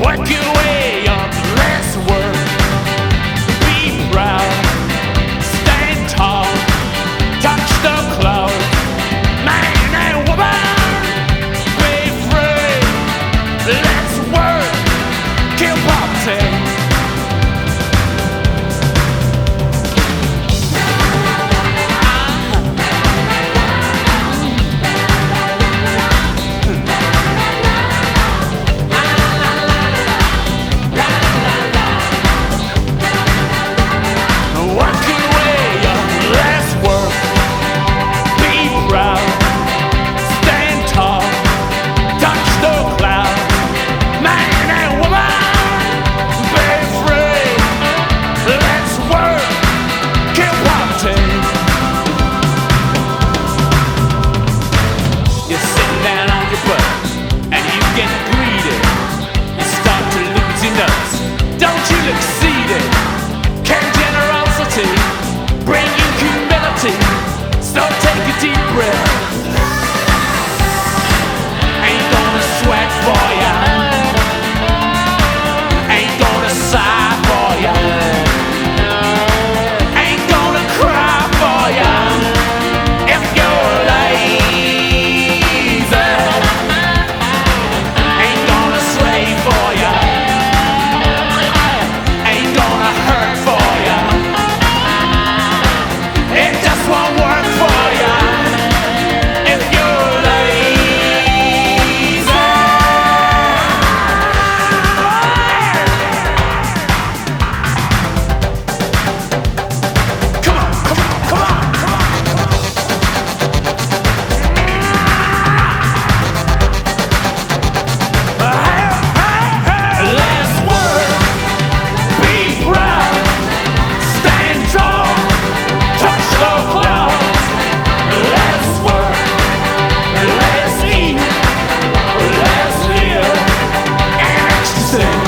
work your way succeeded. Can generosity bring you humility? So take a deep breath. sing.